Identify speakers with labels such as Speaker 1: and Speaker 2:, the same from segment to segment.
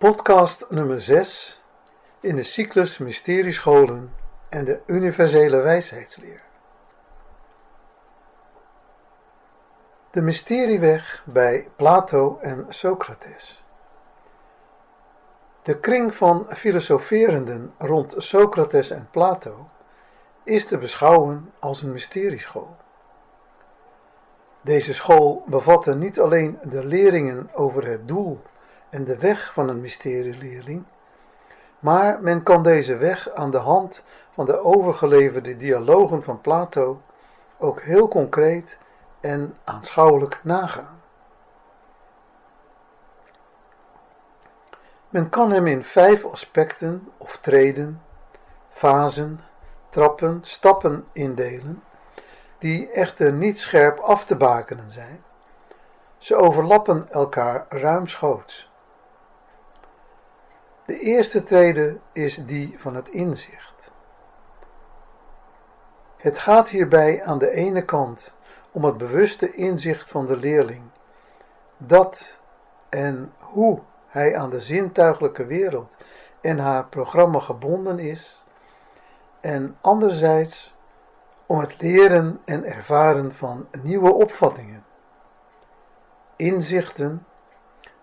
Speaker 1: Podcast nummer 6 in de cyclus Mysteriescholen en de Universele Wijsheidsleer. De Mysterieweg bij Plato en Socrates. De kring van filosoferenden rond Socrates en Plato is te beschouwen als een mysterieschool. Deze school bevatte niet alleen de leringen over het doel en de weg van een mysterieleerling, maar men kan deze weg aan de hand van de overgeleverde dialogen van Plato ook heel concreet en aanschouwelijk nagaan. Men kan hem in vijf aspecten of treden, fasen, trappen, stappen indelen, die echter niet scherp af te bakenen zijn. Ze overlappen elkaar ruimschoots. De eerste trede is die van het inzicht. Het gaat hierbij aan de ene kant om het bewuste inzicht van de leerling, dat en hoe hij aan de zintuigelijke wereld en haar programma gebonden is, en anderzijds om het leren en ervaren van nieuwe opvattingen, inzichten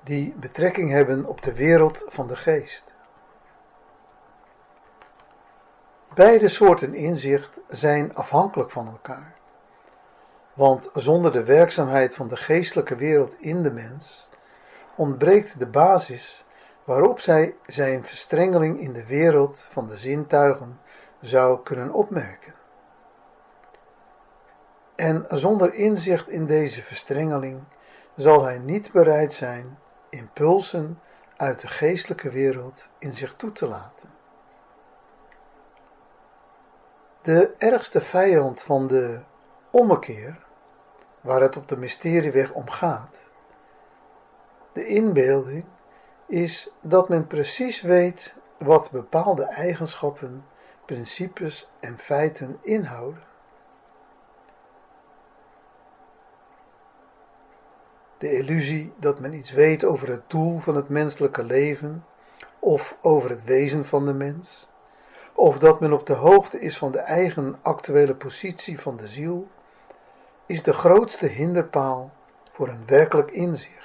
Speaker 1: die betrekking hebben op de wereld van de geest. Beide soorten inzicht zijn afhankelijk van elkaar. Want zonder de werkzaamheid van de geestelijke wereld in de mens ontbreekt de basis waarop zij zijn verstrengeling in de wereld van de zintuigen zou kunnen opmerken. En zonder inzicht in deze verstrengeling zal hij niet bereid zijn impulsen uit de geestelijke wereld in zich toe te laten. De ergste vijand van de ommekeer, waar het op de mysterieweg om gaat, de inbeelding, is dat men precies weet wat bepaalde eigenschappen, principes en feiten inhouden. De illusie dat men iets weet over het doel van het menselijke leven of over het wezen van de mens, of dat men op de hoogte is van de eigen actuele positie van de ziel, is de grootste hinderpaal voor een werkelijk inzicht.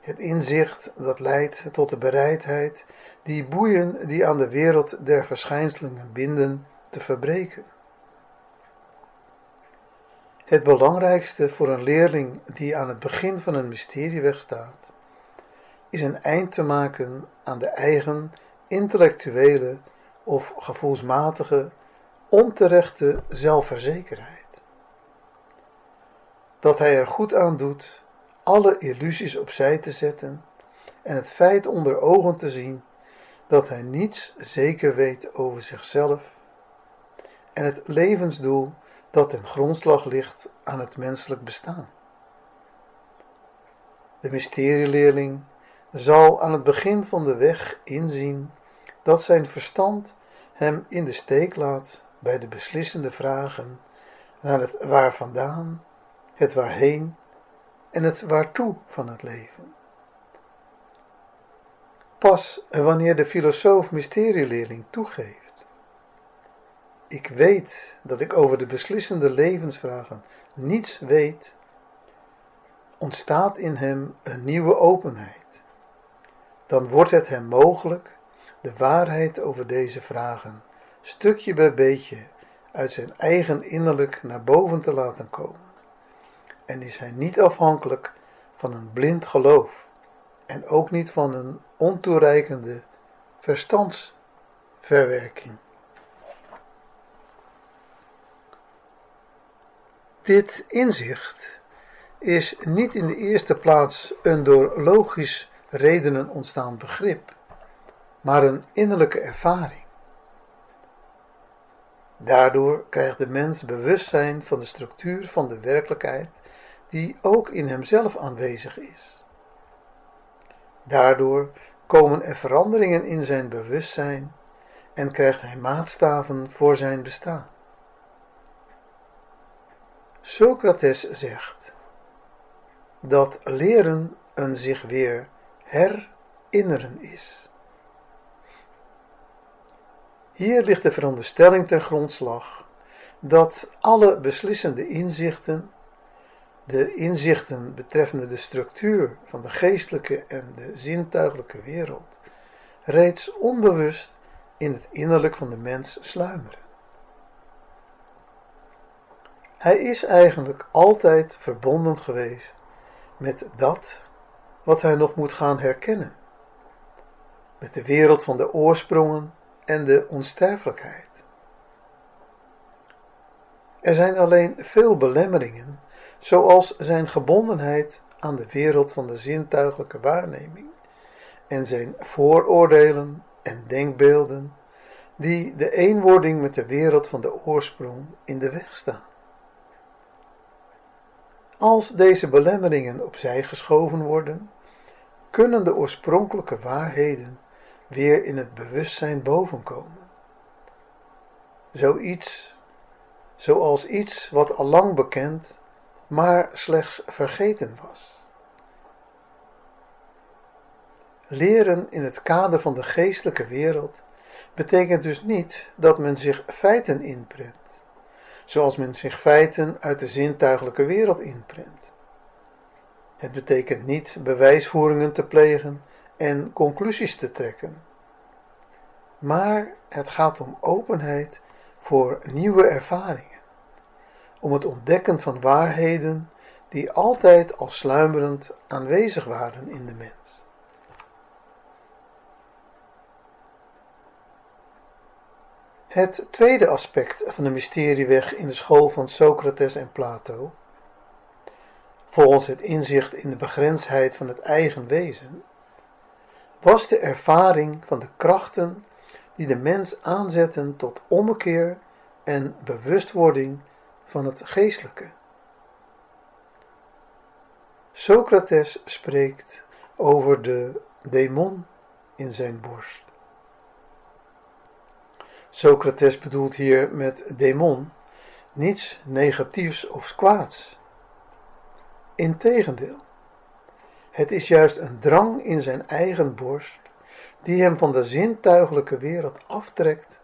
Speaker 1: Het inzicht dat leidt tot de bereidheid die boeien die aan de wereld der verschijnselen binden te verbreken. Het belangrijkste voor een leerling die aan het begin van een mysterieweg staat, is een eind te maken aan de eigen intellectuele of gevoelsmatige onterechte zelfverzekerheid. Dat hij er goed aan doet alle illusies opzij te zetten en het feit onder ogen te zien dat hij niets zeker weet over zichzelf en het levensdoel dat ten grondslag ligt aan het menselijk bestaan. De mysterieleerling zal aan het begin van de weg inzien dat zijn verstand hem in de steek laat bij de beslissende vragen naar het waar vandaan, het waarheen en het waartoe van het leven. Pas wanneer de filosoof mysterieleerling toegeeft ik weet dat ik over de beslissende levensvragen niets weet, ontstaat in hem een nieuwe openheid. Dan wordt het hem mogelijk de waarheid over deze vragen stukje bij beetje uit zijn eigen innerlijk naar boven te laten komen. En is hij niet afhankelijk van een blind geloof en ook niet van een ontoereikende verstandsverwerking. Dit inzicht is niet in de eerste plaats een door logisch redenen ontstaan begrip, maar een innerlijke ervaring. Daardoor krijgt de mens bewustzijn van de structuur van de werkelijkheid die ook in hemzelf aanwezig is. Daardoor komen er veranderingen in zijn bewustzijn en krijgt hij maatstaven voor zijn bestaan. Socrates zegt dat leren een zich weer herinneren is. Hier ligt de veronderstelling ten grondslag dat alle beslissende inzichten, de inzichten betreffende de structuur van de geestelijke en de zintuigelijke wereld, reeds onbewust in het innerlijk van de mens sluimeren. Hij is eigenlijk altijd verbonden geweest met dat wat hij nog moet gaan herkennen, met de wereld van de oorsprongen en de onsterfelijkheid. Er zijn alleen veel belemmeringen, zoals zijn gebondenheid aan de wereld van de zintuigelijke waarneming en zijn vooroordelen en denkbeelden, die de eenwording met de wereld van de oorsprong in de weg staan. Als deze belemmeringen opzij geschoven worden, kunnen de oorspronkelijke waarheden weer in het bewustzijn bovenkomen. Zoiets, zoals iets wat al lang bekend, maar slechts vergeten was. Leren in het kader van de geestelijke wereld betekent dus niet dat men zich feiten inprent, zoals men zich feiten uit de zintuigelijke wereld inprent. Het betekent niet bewijsvoeringen te plegen en conclusies te trekken. Maar het gaat om openheid voor nieuwe ervaringen, om het ontdekken van waarheden die altijd al sluimerend aanwezig waren in de mens. Het tweede aspect van de mysterieweg in de school van Socrates en Plato, volgens het inzicht in de begrensdheid van het eigen wezen, was de ervaring van de krachten die de mens aanzetten tot ommekeer en bewustwording van het geestelijke. Socrates spreekt over de demon in zijn borst. Socrates bedoelt hier met demon niets negatiefs of kwaads. Integendeel, het is juist een drang in zijn eigen borst die hem van de zintuigelijke wereld aftrekt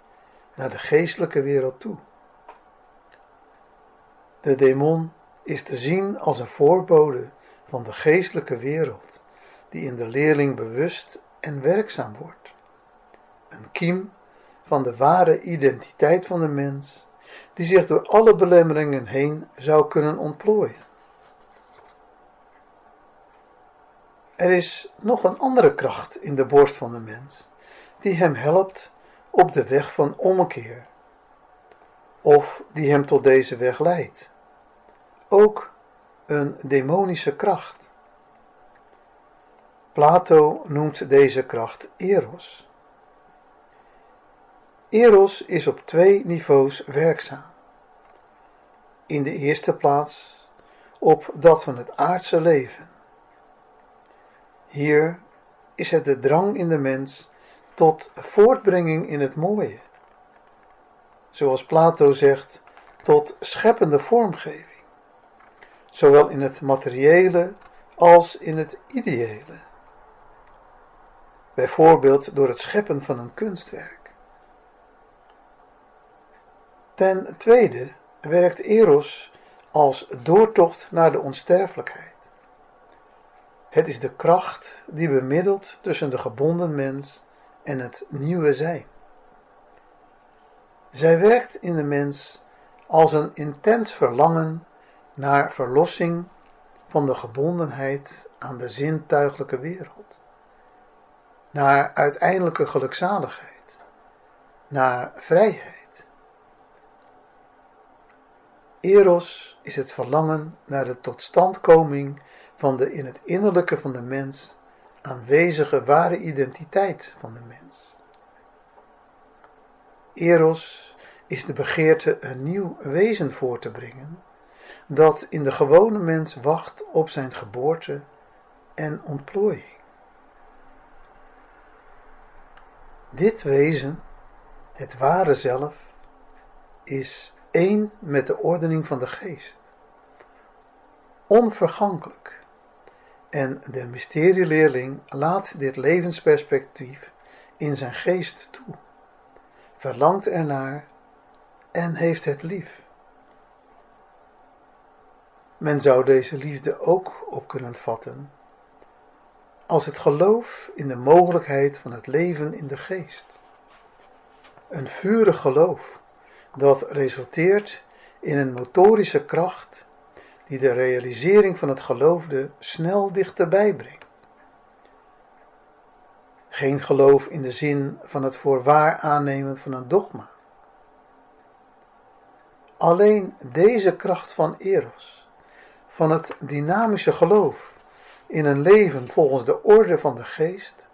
Speaker 1: naar de geestelijke wereld toe. De demon is te zien als een voorbode van de geestelijke wereld, die in de leerling bewust en werkzaam wordt. Een kiem van de ware identiteit van de mens, die zich door alle belemmeringen heen zou kunnen ontplooien. Er is nog een andere kracht in de borst van de mens, die hem helpt op de weg van ommekeer, of die hem tot deze weg leidt. Ook een demonische kracht. Plato noemt deze kracht Eros. Eros is op twee niveaus werkzaam. In de eerste plaats op dat van het aardse leven hier is het de drang in de mens tot voortbrenging in het mooie. Zoals Plato zegt, tot scheppende vormgeving, zowel in het materiële als in het ideële. Bijvoorbeeld door het scheppen van een kunstwerk. Ten tweede werkt Eros als doortocht naar de onsterfelijkheid. Het is de kracht die bemiddelt tussen de gebonden mens en het nieuwe zijn. Zij werkt in de mens als een intens verlangen naar verlossing van de gebondenheid aan de zintuiglijke wereld, naar uiteindelijke gelukzaligheid, naar vrijheid. Eros is het verlangen naar de totstandkoming van de in het innerlijke van de mens aanwezige ware identiteit van de mens. Eros is de begeerte een nieuw wezen voor te brengen, dat in de gewone mens wacht op zijn geboorte en ontplooiing. Dit wezen, het ware zelf, is één met de ordening van de geest, onvergankelijk En de mysterieleerling laat dit levensperspectief in zijn geest toe, verlangt ernaar en heeft het lief. Men zou deze liefde ook op kunnen vatten als het geloof in de mogelijkheid van het leven in de geest. Een vurig geloof dat resulteert in een motorische kracht die de realisering van het geloofde snel dichterbij brengt. Geen geloof in de zin van het voorwaar aannemen van een dogma. Alleen deze kracht van Eros, van het dynamische geloof in een leven volgens de orde van de geest,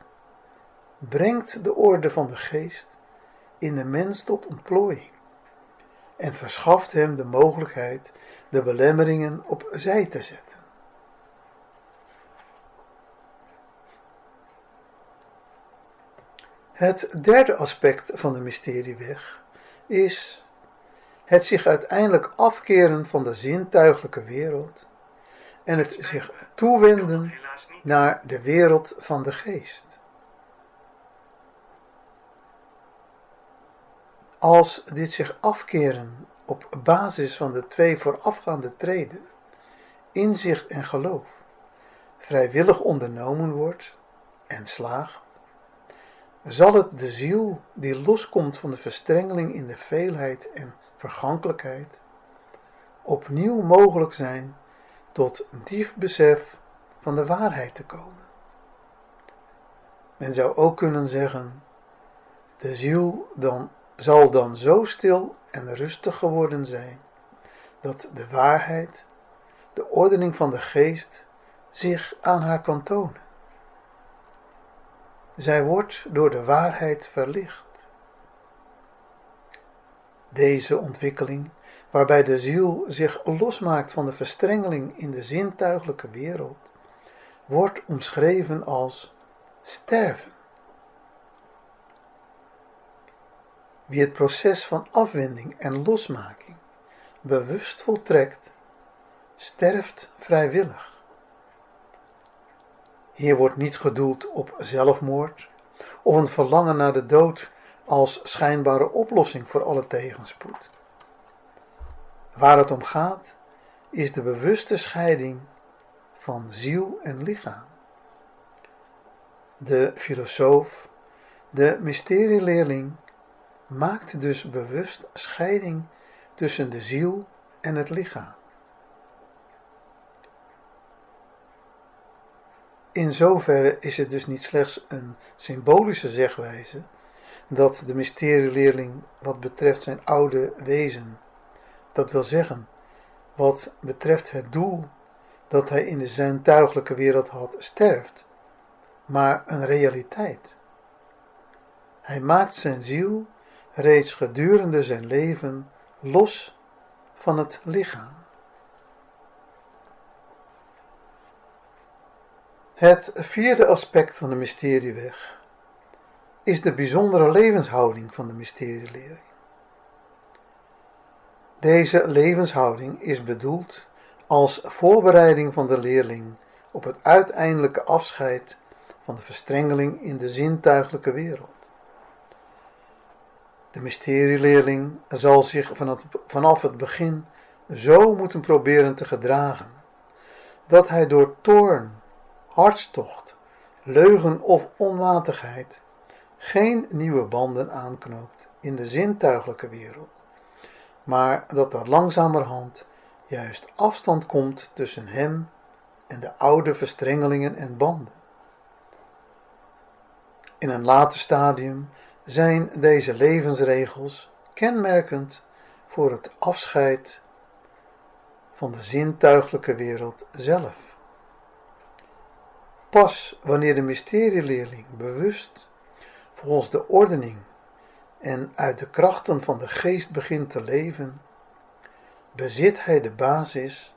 Speaker 1: brengt de orde van de geest in de mens tot ontplooiing en verschaft hem de mogelijkheid de belemmeringen opzij te zetten. Het derde aspect van de mysterieweg is het zich uiteindelijk afkeren van de zintuiglijke wereld en het zich toewenden naar de wereld van de geest. Als dit zich afkeren op basis van de twee voorafgaande treden, inzicht en geloof, vrijwillig ondernomen wordt en slaagt, zal het de ziel die loskomt van de verstrengeling in de veelheid en vergankelijkheid, opnieuw mogelijk zijn tot diep besef van de waarheid te komen. Men zou ook kunnen zeggen, de ziel dan, zal dan zo stil en rustig geworden zijn, dat de waarheid, de ordening van de geest, zich aan haar kan tonen. Zij wordt door de waarheid verlicht. Deze ontwikkeling, waarbij de ziel zich losmaakt van de verstrengeling in de zintuiglijke wereld, wordt omschreven als sterven. Wie het proces van afwending en losmaking bewust voltrekt, sterft vrijwillig. Hier wordt niet gedoeld op zelfmoord of een verlangen naar de dood als schijnbare oplossing voor alle tegenspoed. Waar het om gaat, is de bewuste scheiding van ziel en lichaam. De filosoof, de mysterieleerling, maakt dus bewust scheiding tussen de ziel en het lichaam. In zoverre is het dus niet slechts een symbolische zegwijze dat de mysterieleerling wat betreft zijn oude wezen, dat wil zeggen, wat betreft het doel dat hij in de zintuiglijke wereld had, sterft, maar een realiteit. Hij maakt zijn ziel reeds gedurende zijn leven los van het lichaam. Het vierde aspect van de mysterieweg is de bijzondere levenshouding van de mysterielering. Deze levenshouding is bedoeld als voorbereiding van de leerling op het uiteindelijke afscheid van de verstrengeling in de zintuiglijke wereld. De mysterieleerling zal zich vanaf het begin zo moeten proberen te gedragen, dat hij door toorn, hartstocht, leugen of onmatigheid geen nieuwe banden aanknoopt in de zintuiglijke wereld, maar dat er langzamerhand juist afstand komt tussen hem en de oude verstrengelingen en banden. In een later stadium zijn deze levensregels kenmerkend voor het afscheid van de zintuiglijke wereld zelf. Pas wanneer de mysterieleerling bewust volgens de ordening en uit de krachten van de geest begint te leven, bezit hij de basis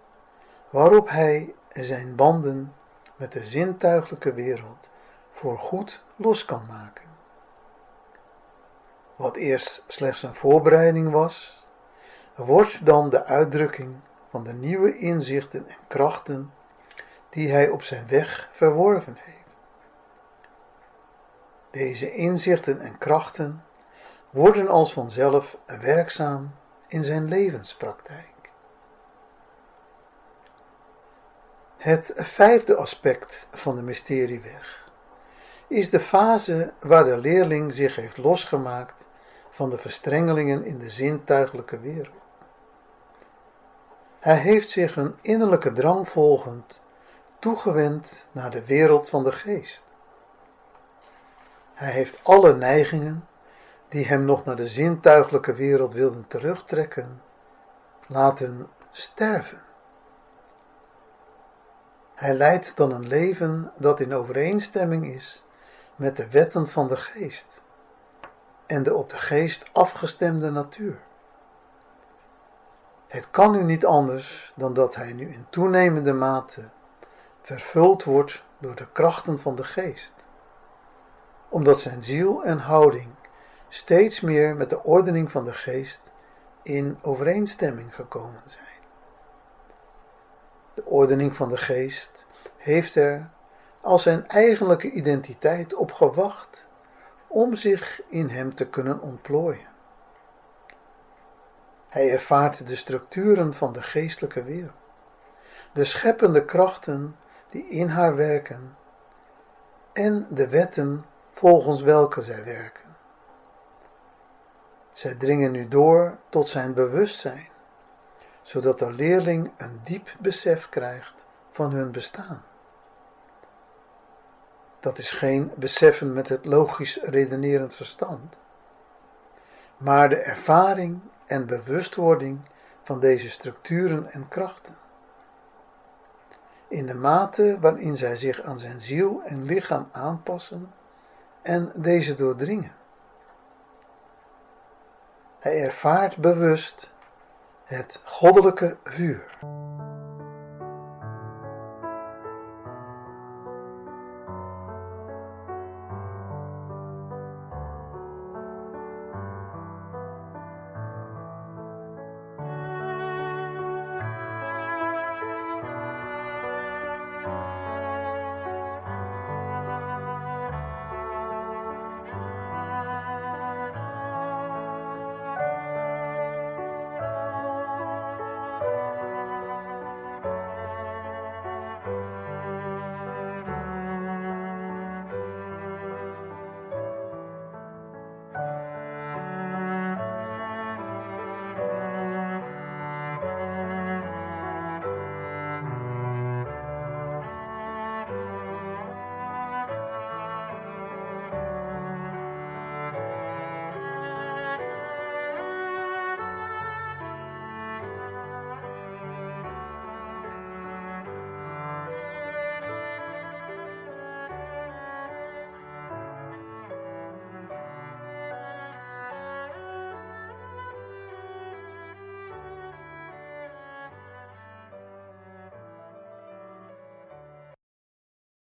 Speaker 1: waarop hij zijn banden met de zintuiglijke wereld voor goed los kan maken. Wat eerst slechts een voorbereiding was, wordt dan de uitdrukking van de nieuwe inzichten en krachten die hij op zijn weg verworven heeft. Deze inzichten en krachten worden als vanzelf werkzaam in zijn levenspraktijk. Het vijfde aspect van de mysterieweg is de fase waar de leerling zich heeft losgemaakt van de verstrengelingen in de zintuigelijke wereld. Hij heeft zich een innerlijke drang volgend toegewend naar de wereld van de geest. Hij heeft alle neigingen die hem nog naar de zintuiglijke wereld wilden terugtrekken, laten sterven. Hij leidt dan een leven dat in overeenstemming is met de wetten van de geest en de op de geest afgestemde natuur. Het kan nu niet anders dan dat hij nu in toenemende mate vervuld wordt door de krachten van de geest, omdat zijn ziel en houding steeds meer met de ordening van de geest in overeenstemming gekomen zijn. De ordening van de geest heeft er als zijn eigenlijke identiteit op gewacht om zich in hem te kunnen ontplooien. Hij ervaart de structuren van de geestelijke wereld, de scheppende krachten die in haar werken en de wetten volgens welke zij werken. Zij dringen nu door tot zijn bewustzijn, zodat de leerling een diep besef krijgt van hun bestaan. Dat is geen beseffen met het logisch redenerend verstand, maar de ervaring en bewustwording van deze structuren en krachten. In de mate waarin zij zich aan zijn ziel en lichaam aanpassen en deze doordringen. Hij ervaart bewust het goddelijke vuur.